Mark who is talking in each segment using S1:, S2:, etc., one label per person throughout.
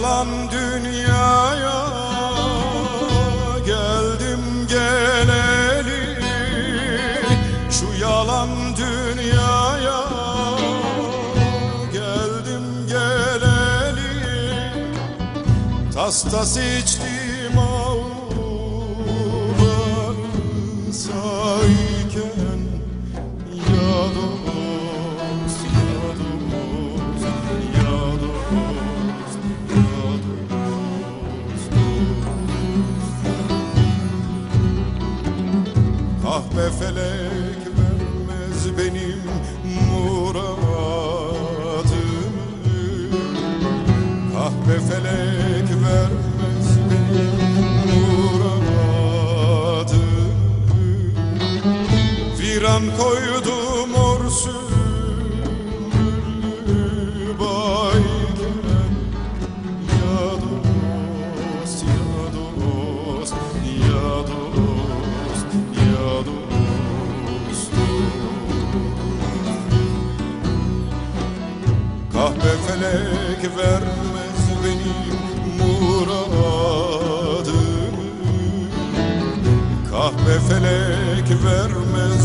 S1: yalan dünyaya geldim geleli. Şu yalan dünyaya geldim geleli. Tas tas içtim avları Kahpe felek vermez benim muradımı Kahpe felek vermez benim muradımı Viran koydum orsuz felek vermez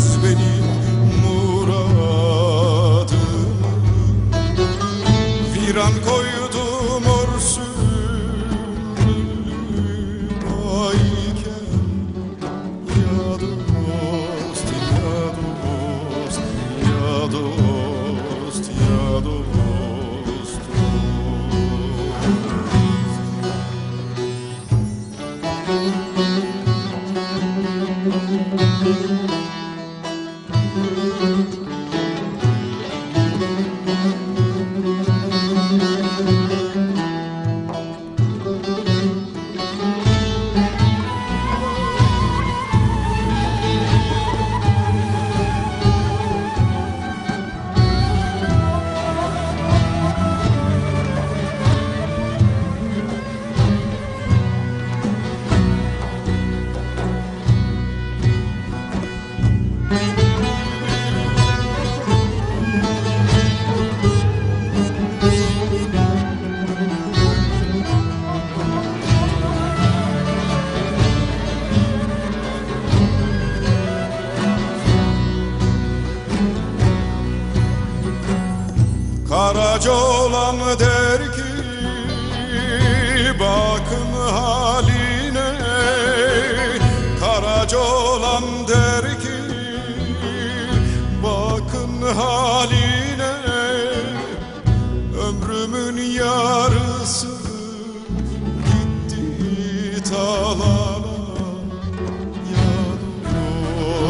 S1: Karaca olan der ki bakın haline. Karaca olan der ki bakın haline. Ömrümün yarısı gitti talala. Ya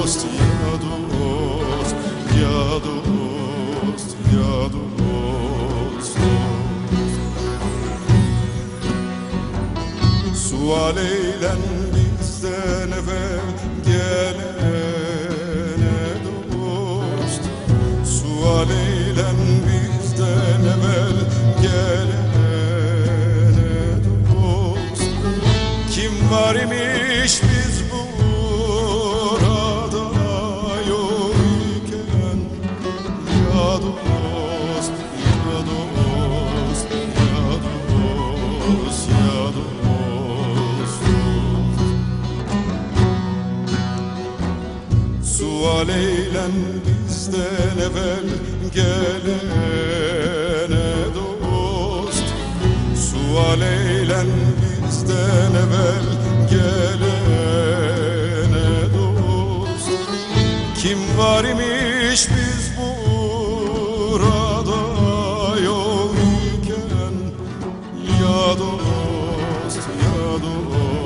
S1: dost, ya dost, ya dost, ya dost Sual eylen bizden evvel gelene dost? Sual eylen Sual eylen bizden evvel gelene dost. Sual eylen bizden evvel gelene dost. Kim var imiş biz burada yok iken Ya dost, ya dost